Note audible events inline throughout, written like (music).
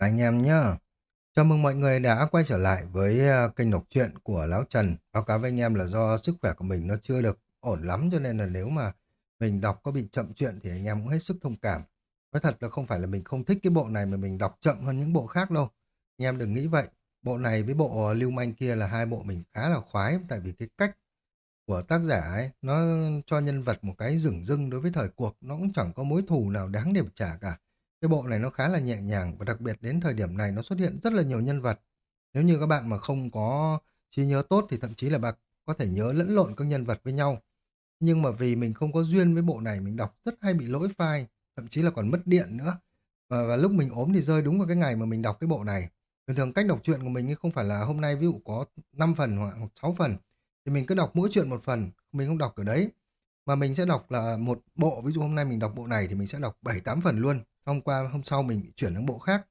Anh em nhá. Chào mừng mọi người đã quay trở lại với ờ, kênh đọc truyện của Lão Trần. Báo cáo với anh em là do sức khỏe của mình nó chưa được ổn lắm, cho nên là nếu mà mình đọc có bị chậm chuyện thì anh em cũng hết sức thông cảm. Nói thật là không phải là mình không thích cái bộ này mà mình đọc chậm hơn những bộ khác đâu. Anh em đừng nghĩ vậy. Bộ này với bộ ờ, Lưu Manh kia là hai bộ mình khá là khoái, tại vì cái cách của tác giả ấy, nó cho nhân vật một cái rừng rưng đối với thời cuộc, nó cũng chẳng có mối thù nào đáng để trả cả cái bộ này nó khá là nhẹ nhàng và đặc biệt đến thời điểm này nó xuất hiện rất là nhiều nhân vật. Nếu như các bạn mà không có trí nhớ tốt thì thậm chí là bạn có thể nhớ lẫn lộn các nhân vật với nhau. Nhưng mà vì mình không có duyên với bộ này mình đọc rất hay bị lỗi file, thậm chí là còn mất điện nữa. Và, và lúc mình ốm thì rơi đúng vào cái ngày mà mình đọc cái bộ này. Thường thường cách đọc truyện của mình không phải là hôm nay ví dụ có 5 phần hoặc 6 phần thì mình cứ đọc mỗi chuyện một phần, mình không đọc ở đấy. Mà mình sẽ đọc là một bộ, ví dụ hôm nay mình đọc bộ này thì mình sẽ đọc 7 8 phần luôn hôm qua hôm sau mình chuyển sang bộ khác.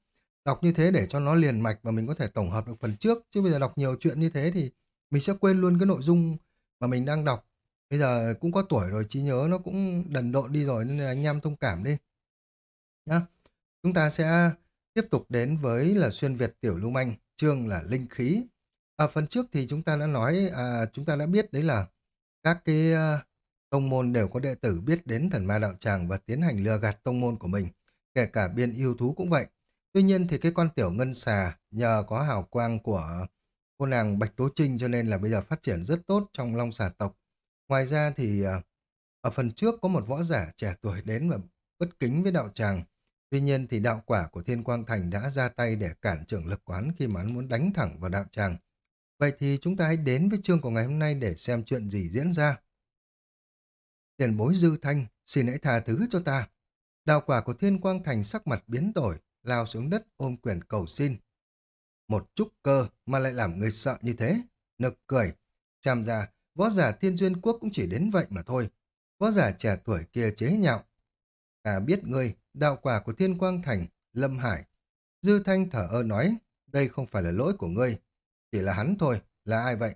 Đọc như thế để cho nó liền mạch và mình có thể tổng hợp được phần trước. Chứ bây giờ đọc nhiều chuyện như thế thì mình sẽ quên luôn cái nội dung mà mình đang đọc. Bây giờ cũng có tuổi rồi trí nhớ nó cũng đần độn đi rồi nên là anh em thông cảm đi. Nhá. Chúng ta sẽ tiếp tục đến với là xuyên việt tiểu lưu manh chương là linh khí. Ở phần trước thì chúng ta đã nói à, chúng ta đã biết đấy là các cái uh, tông môn đều có đệ tử biết đến thần ma đạo tràng và tiến hành lừa gạt tông môn của mình kể cả biên yêu thú cũng vậy. Tuy nhiên thì cái con tiểu ngân xà nhờ có hào quang của cô nàng Bạch Tố Trinh cho nên là bây giờ phát triển rất tốt trong long xà tộc. Ngoài ra thì à, ở phần trước có một võ giả trẻ tuổi đến và bất kính với đạo tràng. Tuy nhiên thì đạo quả của Thiên Quang Thành đã ra tay để cản trưởng lực quán khi mà hắn muốn đánh thẳng vào đạo tràng. Vậy thì chúng ta hãy đến với chương của ngày hôm nay để xem chuyện gì diễn ra. Tiền bối dư thanh, xin hãy tha thứ cho ta. Đạo quả của thiên quang thành sắc mặt biến đổi, lao xuống đất ôm quyền cầu xin. Một chút cơ mà lại làm người sợ như thế, nực cười. Chàm ra, võ giả thiên duyên quốc cũng chỉ đến vậy mà thôi. Võ giả trẻ tuổi kia chế nhạo. Ta biết ngươi, đạo quả của thiên quang thành, lâm hải. Dư thanh thở ơ nói, đây không phải là lỗi của ngươi, chỉ là hắn thôi, là ai vậy?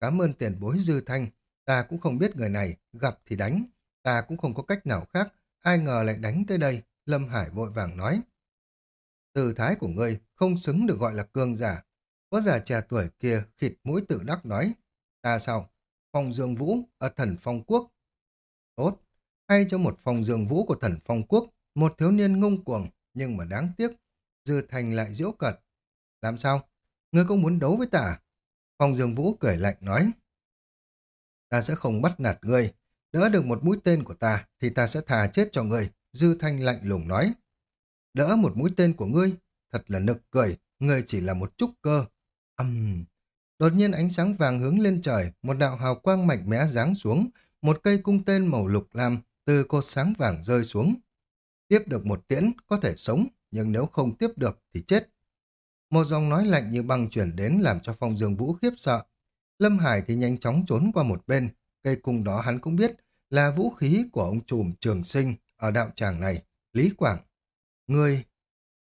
Cảm ơn tiền bối dư thanh, ta cũng không biết người này, gặp thì đánh, ta cũng không có cách nào khác Ai ngờ lại đánh tới đây, Lâm Hải vội vàng nói. Từ thái của ngươi không xứng được gọi là cương giả. Có giả trẻ tuổi kia khịt mũi tự đắc nói. Ta sao? Phong Dương Vũ ở thần phong quốc. Tốt, hay cho một phong Dương Vũ của thần phong quốc, một thiếu niên ngông cuồng, nhưng mà đáng tiếc. Dư Thành lại diễu cật. Làm sao? Ngươi không muốn đấu với ta? Phong Dương Vũ cười lạnh nói. Ta sẽ không bắt nạt ngươi, Đỡ được một mũi tên của ta thì ta sẽ thà chết cho ngươi, Dư Thanh lạnh lùng nói. Đỡ một mũi tên của ngươi, thật là nực cười, ngươi chỉ là một chút cơ. Âm... Uhm. Đột nhiên ánh sáng vàng hướng lên trời, một đạo hào quang mạnh mẽ giáng xuống, một cây cung tên màu lục lam từ cột sáng vàng rơi xuống. Tiếp được một tiễn có thể sống, nhưng nếu không tiếp được thì chết. Một dòng nói lạnh như băng chuyển đến làm cho phong dương vũ khiếp sợ. Lâm Hải thì nhanh chóng trốn qua một bên, Cây cung đó hắn cũng biết là vũ khí của ông trùm trường sinh ở đạo tràng này, Lý Quảng. Người...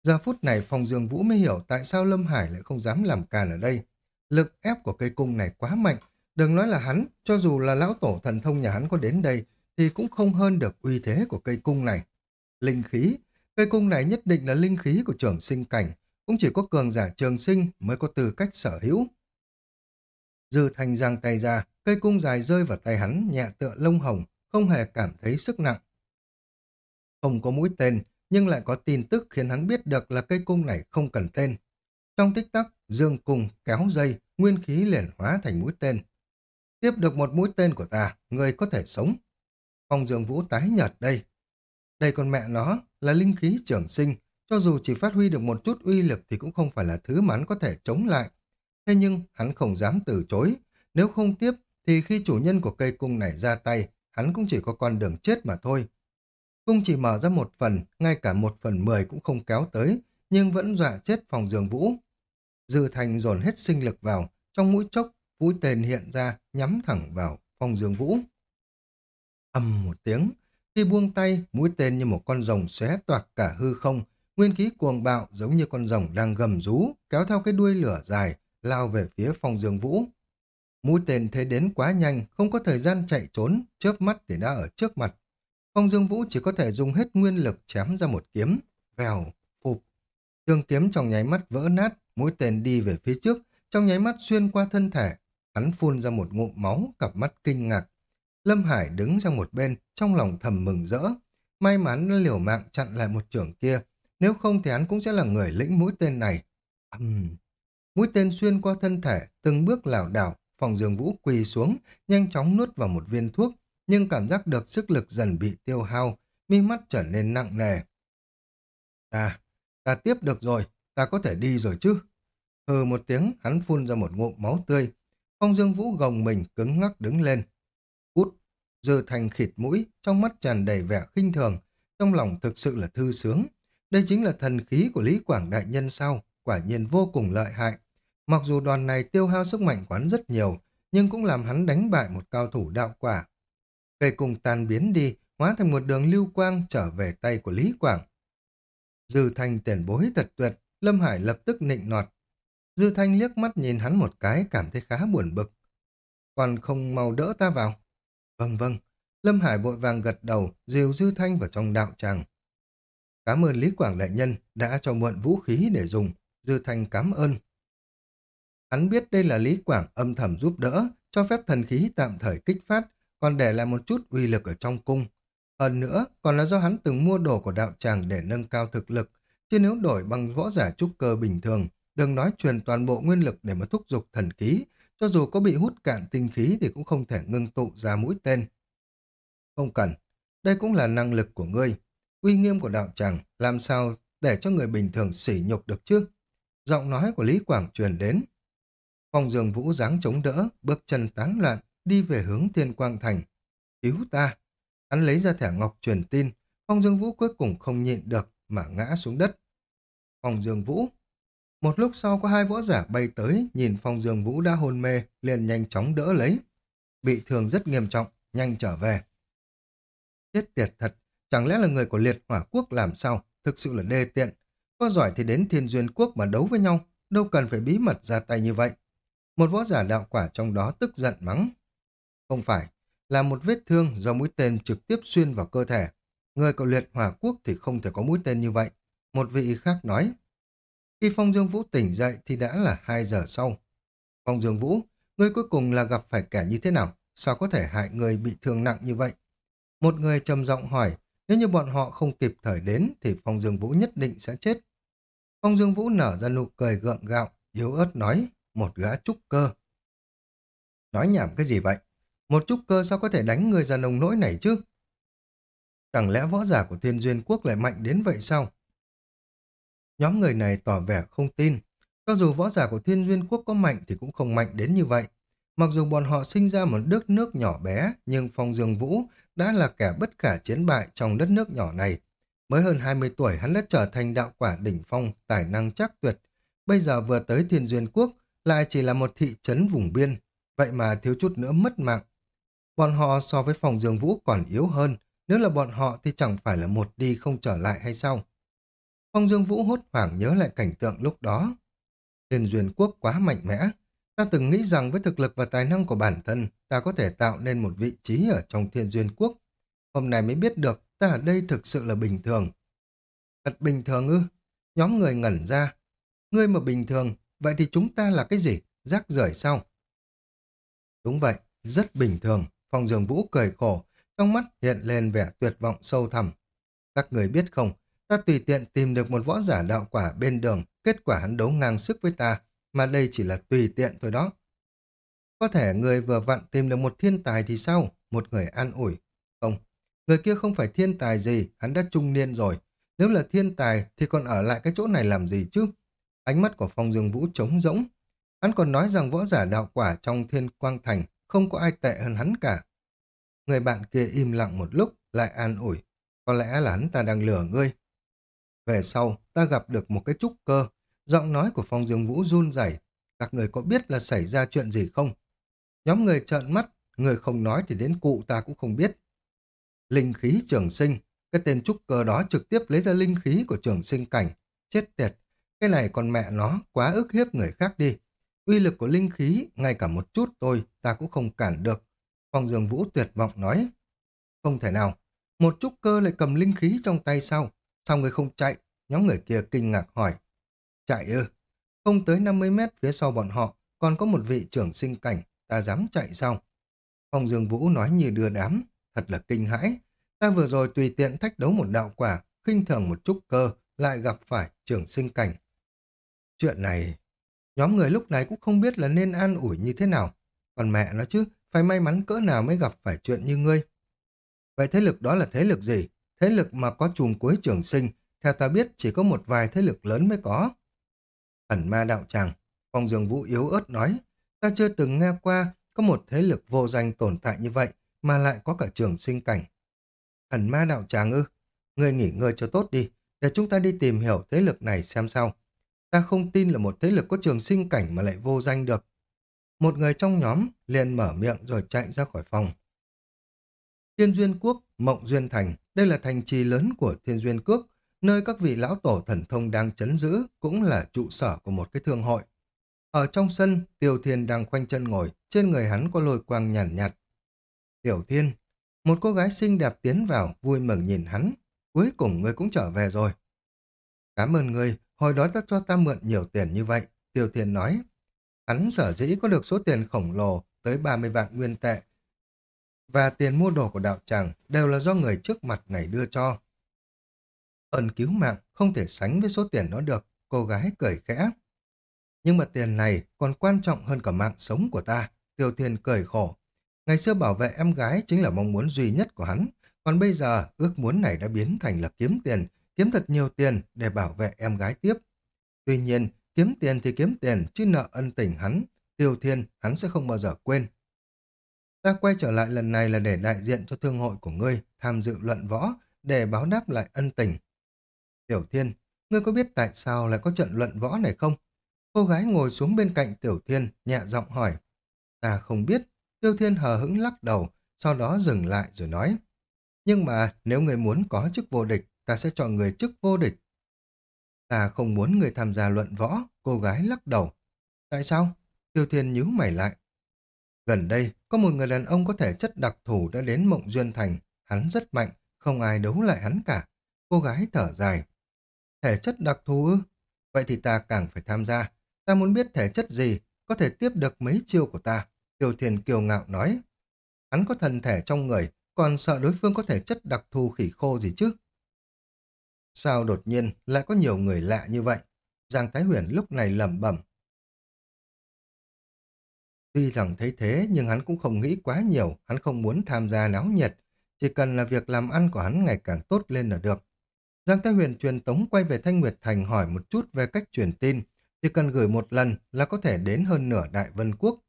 Giờ phút này Phong Dương Vũ mới hiểu tại sao Lâm Hải lại không dám làm càn ở đây. Lực ép của cây cung này quá mạnh, đừng nói là hắn, cho dù là lão tổ thần thông nhà hắn có đến đây, thì cũng không hơn được uy thế của cây cung này. Linh khí, cây cung này nhất định là linh khí của trường sinh cảnh, cũng chỉ có cường giả trường sinh mới có tư cách sở hữu. Dư Thanh giang tay ra, cây cung dài rơi vào tay hắn nhẹ tựa lông hồng, không hề cảm thấy sức nặng. Không có mũi tên, nhưng lại có tin tức khiến hắn biết được là cây cung này không cần tên. Trong tích tắc, dương cung kéo dây, nguyên khí liền hóa thành mũi tên. Tiếp được một mũi tên của ta, người có thể sống. Phong dương vũ tái nhợt đây. Đây con mẹ nó là linh khí trường sinh, cho dù chỉ phát huy được một chút uy lực thì cũng không phải là thứ mà hắn có thể chống lại. Thế nhưng hắn không dám từ chối. Nếu không tiếp thì khi chủ nhân của cây cung này ra tay, hắn cũng chỉ có con đường chết mà thôi. Cung chỉ mở ra một phần, ngay cả một phần mười cũng không kéo tới, nhưng vẫn dọa chết phòng giường vũ. Dư thành dồn hết sinh lực vào, trong mũi chốc, mũi tên hiện ra, nhắm thẳng vào phòng giường vũ. Âm một tiếng, khi buông tay, mũi tên như một con rồng xé toạc cả hư không, nguyên khí cuồng bạo giống như con rồng đang gầm rú, kéo theo cái đuôi lửa dài, lao về phía phòng giường vũ. Mũi tên thế đến quá nhanh, không có thời gian chạy trốn, chớp mắt thì đã ở trước mặt. Phong Dương Vũ chỉ có thể dùng hết nguyên lực chém ra một kiếm, vèo, phục. Trường kiếm trong nháy mắt vỡ nát, mũi tên đi về phía trước, trong nháy mắt xuyên qua thân thể. Hắn phun ra một ngụm máu, cặp mắt kinh ngạc. Lâm Hải đứng sang một bên, trong lòng thầm mừng rỡ. May mắn liều mạng chặn lại một trưởng kia, nếu không thì hắn cũng sẽ là người lĩnh mũi tên này. Uhm. Mũi tên xuyên qua thân thể, từng bước lảo đảo, phòng dương vũ quỳ xuống, nhanh chóng nuốt vào một viên thuốc, nhưng cảm giác được sức lực dần bị tiêu hao, mi mắt trở nên nặng nề. Ta, ta tiếp được rồi, ta có thể đi rồi chứ. Hừ một tiếng, hắn phun ra một ngụm máu tươi. Phong Dương Vũ gồng mình cứng ngắc đứng lên. Út, dư thành khịt mũi, trong mắt tràn đầy vẻ khinh thường, trong lòng thực sự là thư sướng. Đây chính là thần khí của Lý Quảng Đại Nhân sau quả nhiên vô cùng lợi hại. Mặc dù đoàn này tiêu hao sức mạnh quán rất nhiều, nhưng cũng làm hắn đánh bại một cao thủ đạo quả. Cây cùng tan biến đi, hóa thành một đường lưu quang trở về tay của Lý Quảng. Dư Thanh tiền bối thật tuyệt, Lâm Hải lập tức nịnh nọt. Dư Thanh liếc mắt nhìn hắn một cái cảm thấy khá buồn bực. Còn không mau đỡ ta vào. Vâng vâng, Lâm Hải vội vàng gật đầu, dìu Dư Thanh vào trong đạo tràng. Cảm ơn Lý Quảng Đại Nhân đã cho mượn vũ khí để dùng. Dư Thanh cảm ơn. Hắn biết đây là Lý Quảng âm thầm giúp đỡ, cho phép thần khí tạm thời kích phát, còn để lại một chút uy lực ở trong cung. Hơn nữa, còn là do hắn từng mua đồ của đạo tràng để nâng cao thực lực, chứ nếu đổi bằng võ giả trúc cơ bình thường, đừng nói truyền toàn bộ nguyên lực để mà thúc giục thần khí, cho dù có bị hút cạn tinh khí thì cũng không thể ngưng tụ ra mũi tên. Không cần, đây cũng là năng lực của ngươi. Uy nghiêm của đạo tràng làm sao để cho người bình thường sỉ nhục được chứ? Giọng nói của Lý Quảng truyền đến. Phong Dương Vũ dáng chống đỡ, bước chân tán loạn, đi về hướng Thiên Quang Thành. Cứu ta! Hắn lấy ra thẻ ngọc truyền tin, Phong Dương Vũ cuối cùng không nhịn được mà ngã xuống đất. Phong Dương Vũ Một lúc sau có hai võ giả bay tới, nhìn Phong Dương Vũ đã hôn mê, liền nhanh chóng đỡ lấy. Bị thương rất nghiêm trọng, nhanh trở về. Chết tiệt thật, chẳng lẽ là người của liệt hỏa quốc làm sao, thực sự là đê tiện. Có giỏi thì đến thiên duyên quốc mà đấu với nhau, đâu cần phải bí mật ra tay như vậy. Một võ giả đạo quả trong đó tức giận mắng. Không phải, là một vết thương do mũi tên trực tiếp xuyên vào cơ thể. Người của luyện hỏa quốc thì không thể có mũi tên như vậy. Một vị khác nói. Khi Phong Dương Vũ tỉnh dậy thì đã là 2 giờ sau. Phong Dương Vũ, người cuối cùng là gặp phải kẻ như thế nào? Sao có thể hại người bị thương nặng như vậy? Một người trầm giọng hỏi, nếu như bọn họ không kịp thời đến thì Phong Dương Vũ nhất định sẽ chết. Phong Dương Vũ nở ra nụ cười gượng gạo, yếu ớt nói, một gã trúc cơ. Nói nhảm cái gì vậy? Một trúc cơ sao có thể đánh người già nông nỗi này chứ? Chẳng lẽ võ giả của thiên duyên quốc lại mạnh đến vậy sao? Nhóm người này tỏ vẻ không tin. Cho dù võ giả của thiên duyên quốc có mạnh thì cũng không mạnh đến như vậy. Mặc dù bọn họ sinh ra một đất nước nhỏ bé, nhưng Phong Dương Vũ đã là kẻ bất khả chiến bại trong đất nước nhỏ này. Mới hơn 20 tuổi hắn đã trở thành đạo quả đỉnh phong, tài năng chắc tuyệt. Bây giờ vừa tới Thiên Duyên Quốc, lại chỉ là một thị trấn vùng biên, vậy mà thiếu chút nữa mất mạng. Bọn họ so với phòng dương vũ còn yếu hơn, nếu là bọn họ thì chẳng phải là một đi không trở lại hay sao? Phong Dương Vũ hốt hoảng nhớ lại cảnh tượng lúc đó. Thiên Duyên Quốc quá mạnh mẽ. Ta từng nghĩ rằng với thực lực và tài năng của bản thân, ta có thể tạo nên một vị trí ở trong Thiên Duyên Quốc. Hôm nay mới biết được ta ở đây thực sự là bình thường. Thật bình thường ư? Nhóm người ngẩn ra. Ngươi mà bình thường, vậy thì chúng ta là cái gì? Rác rưởi sao? Đúng vậy, rất bình thường. Phong Dương Vũ cười khổ, trong mắt hiện lên vẻ tuyệt vọng sâu thẳm. Các người biết không, ta tùy tiện tìm được một võ giả đạo quả bên đường, kết quả hắn đấu ngang sức với ta, mà đây chỉ là tùy tiện thôi đó. Có thể người vừa vặn tìm được một thiên tài thì sao? Một người an ủi. Không, người kia không phải thiên tài gì, hắn đã trung niên rồi. Nếu là thiên tài thì còn ở lại cái chỗ này làm gì chứ? Ánh mắt của Phong Dương Vũ trống rỗng. Hắn còn nói rằng võ giả đạo quả trong thiên quang thành không có ai tệ hơn hắn cả. Người bạn kia im lặng một lúc, lại an ủi. Có lẽ là hắn ta đang lừa ngươi. Về sau, ta gặp được một cái trúc cơ. Giọng nói của Phong Dương Vũ run rẩy. Các người có biết là xảy ra chuyện gì không? Nhóm người trợn mắt, người không nói thì đến cụ ta cũng không biết. Linh khí trường sinh, cái tên trúc cơ đó trực tiếp lấy ra linh khí của trường sinh cảnh. Chết tiệt, cái này còn mẹ nó quá ức hiếp người khác đi. Uy lực của linh khí, ngay cả một chút tôi, ta cũng không cản được. Phong Dương Vũ tuyệt vọng nói. Không thể nào, một trúc cơ lại cầm linh khí trong tay sau Sao người không chạy? Nhóm người kia kinh ngạc hỏi. Chạy ư? Không tới 50 mét phía sau bọn họ, còn có một vị trưởng sinh cảnh, ta dám chạy sao? Phong Dương Vũ nói như đưa đám, thật là kinh hãi. Ta vừa rồi tùy tiện thách đấu một đạo quả, khinh thường một chút cơ, lại gặp phải trưởng sinh cảnh. Chuyện này, nhóm người lúc này cũng không biết là nên an ủi như thế nào. Còn mẹ nó chứ, phải may mắn cỡ nào mới gặp phải chuyện như ngươi. Vậy thế lực đó là thế lực gì? Thế lực mà có chùm cuối trường sinh, theo ta biết chỉ có một vài thế lực lớn mới có. Ẩn ma đạo tràng, Phong Dương Vũ yếu ớt nói, ta chưa từng nghe qua có một thế lực vô danh tồn tại như vậy mà lại có cả trường sinh cảnh. Ẩn ma đạo tràng ư, ngươi nghỉ ngơi cho tốt đi, để chúng ta đi tìm hiểu thế lực này xem sao. Ta không tin là một thế lực có trường sinh cảnh mà lại vô danh được. Một người trong nhóm liền mở miệng rồi chạy ra khỏi phòng. Thiên Duyên Quốc, Mộng Duyên Thành, đây là thành trì lớn của Thiên Duyên Cước, nơi các vị lão tổ thần thông đang chấn giữ, cũng là trụ sở của một cái thương hội. Ở trong sân, Tiểu Thiên đang khoanh chân ngồi, trên người hắn có lôi quang nhàn nhạt, nhạt. Tiểu Thiên, một cô gái xinh đẹp tiến vào, vui mừng nhìn hắn. Cuối cùng ngươi cũng trở về rồi. Cảm ơn ngươi, hồi đó đã cho ta mượn nhiều tiền như vậy. Tiểu Thiên nói, hắn sở dĩ có được số tiền khổng lồ tới 30 vạn nguyên tệ. Và tiền mua đồ của đạo tràng đều là do người trước mặt này đưa cho. Ơn cứu mạng không thể sánh với số tiền đó được, cô gái cười khẽ. Nhưng mà tiền này còn quan trọng hơn cả mạng sống của ta, tiêu thiên cười khổ. Ngày xưa bảo vệ em gái chính là mong muốn duy nhất của hắn, còn bây giờ ước muốn này đã biến thành là kiếm tiền, kiếm thật nhiều tiền để bảo vệ em gái tiếp. Tuy nhiên, kiếm tiền thì kiếm tiền, chứ nợ ân tình hắn, tiêu thiên hắn sẽ không bao giờ quên. Ta quay trở lại lần này là để đại diện cho thương hội của ngươi tham dự luận võ để báo đáp lại ân tình. Tiểu Thiên, ngươi có biết tại sao lại có trận luận võ này không? Cô gái ngồi xuống bên cạnh Tiểu Thiên, nhẹ giọng hỏi. Ta không biết. Tiêu Thiên hờ hững lắc đầu, sau đó dừng lại rồi nói. Nhưng mà nếu người muốn có chức vô địch, ta sẽ chọn người chức vô địch. Ta không muốn người tham gia luận võ, cô gái lắc đầu. Tại sao? Tiêu Thiên nhíu mày lại. Gần đây, có một người đàn ông có thể chất đặc thù đã đến Mộng Duyên Thành. Hắn rất mạnh, không ai đấu lại hắn cả. Cô gái thở dài. Thể chất đặc thù ư? Vậy thì ta càng phải tham gia. Ta muốn biết thể chất gì có thể tiếp được mấy chiêu của ta. Tiêu Thiên kiều ngạo nói. Hắn có thần thể trong người, còn sợ đối phương có thể chất đặc thù khỉ khô gì chứ? Sao đột nhiên lại có nhiều người lạ như vậy? Giang Thái Huyền lúc này lẩm bẩm. Tuy rằng thấy thế nhưng hắn cũng không nghĩ quá nhiều, hắn không muốn tham gia náo nhiệt, chỉ cần là việc làm ăn của hắn ngày càng tốt lên là được. Giang Thái Huyền truyền tống quay về Thanh Nguyệt Thành hỏi một chút về cách truyền tin, chỉ cần gửi một lần là có thể đến hơn nửa Đại Vân Quốc.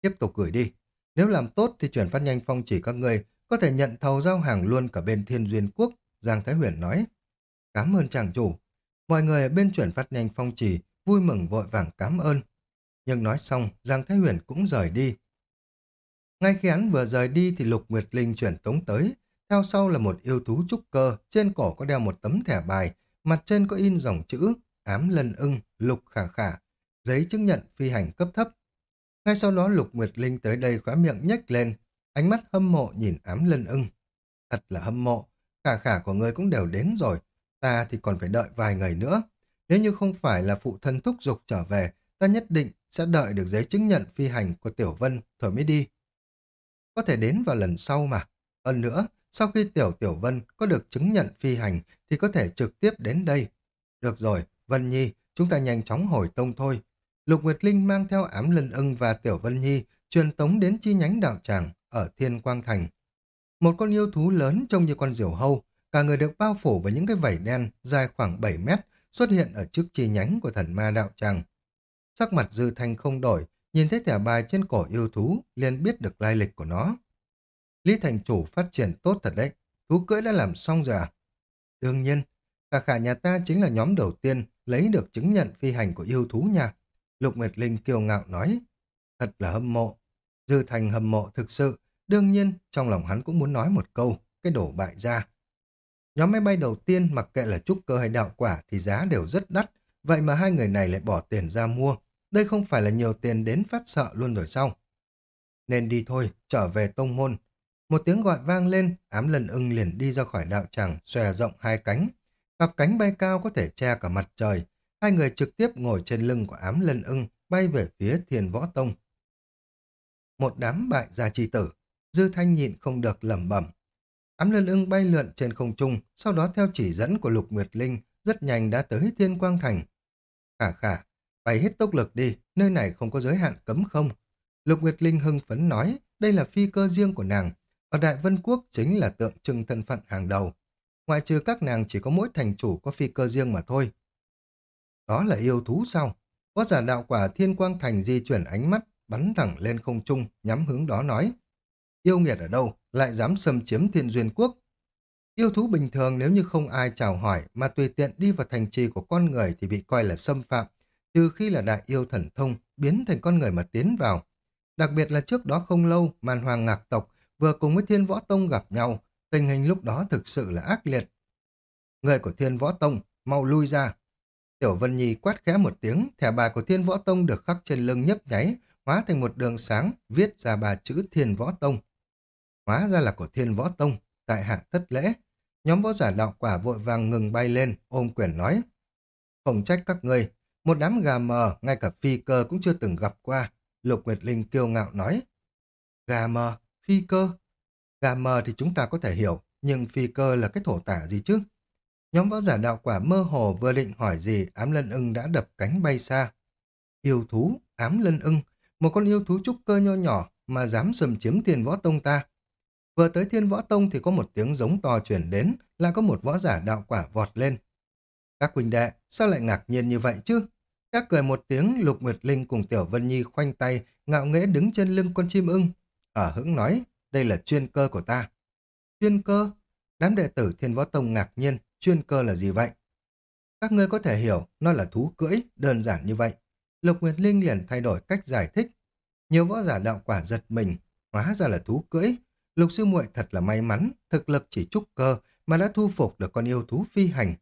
Tiếp tục gửi đi. Nếu làm tốt thì chuyển phát nhanh phong chỉ các người có thể nhận thầu giao hàng luôn cả bên Thiên Duyên Quốc, Giang Thái Huyền nói. Cảm ơn chàng chủ. Mọi người ở bên chuyển phát nhanh phong trì vui mừng vội vàng cảm ơn. Nhưng nói xong, Giang Thái Huyền cũng rời đi. Ngay khi hắn vừa rời đi thì Lục Nguyệt Linh chuyển tống tới, theo sau là một yêu thú trúc cơ, trên cổ có đeo một tấm thẻ bài, mặt trên có in dòng chữ ám lân ưng, lục khả khả, giấy chứng nhận phi hành cấp thấp. Ngay sau đó Lục Nguyệt Linh tới đây khóa miệng nhếch lên, ánh mắt hâm mộ nhìn ám lân ưng. Thật là hâm mộ, khả khả của người cũng đều đến rồi, ta thì còn phải đợi vài ngày nữa. Nếu như không phải là phụ thân thúc giục trở về, ta nhất định sẽ đợi được giấy chứng nhận phi hành của Tiểu Vân rồi mới đi. Có thể đến vào lần sau mà. Hơn nữa, sau khi Tiểu Tiểu Vân có được chứng nhận phi hành thì có thể trực tiếp đến đây. Được rồi, Vân Nhi, chúng ta nhanh chóng hồi tông thôi. Lục Nguyệt Linh mang theo ám lân ưng và Tiểu Vân Nhi truyền tống đến chi nhánh đạo tràng ở Thiên Quang Thành. Một con yêu thú lớn trông như con diều hâu, cả người được bao phủ bởi những cái vảy đen dài khoảng 7 mét xuất hiện ở trước chi nhánh của thần ma đạo tràng. Sắc mặt Dư Thanh không đổi, nhìn thấy thẻ bài trên cổ yêu thú liền biết được lai lịch của nó. Lý Thành Chủ phát triển tốt thật đấy. Thú cưỡi đã làm xong rồi à? Đương nhiên, cả khả nhà ta chính là nhóm đầu tiên lấy được chứng nhận phi hành của yêu thú nha. Lục Nguyệt Linh kiêu ngạo nói. Thật là hâm mộ. Dư Thành hâm mộ thực sự. Đương nhiên, trong lòng hắn cũng muốn nói một câu, cái đổ bại ra. Nhóm máy bay đầu tiên mặc kệ là trúc cơ hay đạo quả thì giá đều rất đắt. Vậy mà hai người này lại bỏ tiền ra mua. Đây không phải là nhiều tiền đến phát sợ luôn rồi sao? Nên đi thôi, trở về tông môn. Một tiếng gọi vang lên, ám lần ưng liền đi ra khỏi đạo tràng, xòe rộng hai cánh. Cặp cánh bay cao có thể che cả mặt trời. hai người trực tiếp ngồi trên lưng của ám lân ưng, bay về phía thiền võ tông. Một đám bại gia chi tử, dư thanh nhịn không được lẩm bẩm. Ám lân ưng bay lượn trên không trung, sau đó theo chỉ dẫn của Lục Nguyệt Linh, rất nhanh đã tới Thiên Quang Thành. À khả khả, bay hết tốc lực đi, nơi này không có giới hạn cấm không. Lục Nguyệt Linh hưng phấn nói, đây là phi cơ riêng của nàng. Ở Đại Vân Quốc chính là tượng trưng thân phận hàng đầu. Ngoại trừ các nàng chỉ có mỗi thành chủ có phi cơ riêng mà thôi. Đó là yêu thú sao? Có giả đạo quả thiên quang thành di chuyển ánh mắt, bắn thẳng lên không trung, nhắm hướng đó nói. Yêu nghiệt ở đâu, lại dám xâm chiếm thiên duyên quốc? Yêu thú bình thường nếu như không ai chào hỏi mà tùy tiện đi vào thành trì của con người thì bị coi là xâm phạm, trừ khi là đại yêu thần thông biến thành con người mà tiến vào. Đặc biệt là trước đó không lâu, màn hoàng ngạc tộc vừa cùng với thiên võ tông gặp nhau, tình hình lúc đó thực sự là ác liệt. Người của thiên võ tông, mau lui ra. Tiểu Vân Nhi quát khẽ một tiếng, thẻ bài của thiên võ tông được khắc trên lưng nhấp nháy, hóa thành một đường sáng, viết ra ba chữ thiên võ tông. Hóa ra là của thiên võ tông, tại hạ thất lễ. Nhóm võ giả đạo quả vội vàng ngừng bay lên, ôm quyển nói. Không trách các ngươi, một đám gà mờ, ngay cả phi cơ cũng chưa từng gặp qua. Lục Nguyệt Linh kiêu ngạo nói. Gà mờ, phi cơ. Gà mờ thì chúng ta có thể hiểu, nhưng phi cơ là cái thổ tả gì chứ? Nhóm võ giả đạo quả mơ hồ vừa định hỏi gì, ám lân ưng đã đập cánh bay xa. Yêu thú, ám lân ưng, một con yêu thú trúc cơ nho nhỏ mà dám xâm chiếm thiên võ tông ta. Vừa tới thiên võ tông thì có một tiếng giống to chuyển đến, là có một võ giả đạo quả vọt lên. Các huynh đệ, sao lại ngạc nhiên như vậy chứ? Các cười một tiếng, Lục Nguyệt Linh cùng Tiểu Vân Nhi khoanh tay, ngạo nghễ đứng trên lưng con chim ưng. Ở hững nói, đây là chuyên cơ của ta. Chuyên cơ? Đám đệ tử Thiên Võ Tông ngạc nhiên, chuyên cơ là gì vậy? Các ngươi có thể hiểu, nó là thú cưỡi, đơn giản như vậy. Lục Nguyệt Linh liền thay đổi cách giải thích. Nhiều võ giả đạo quả giật mình, hóa ra là thú cưỡi. Lục sư muội thật là may mắn, thực lực chỉ trúc cơ mà đã thu phục được con yêu thú phi hành.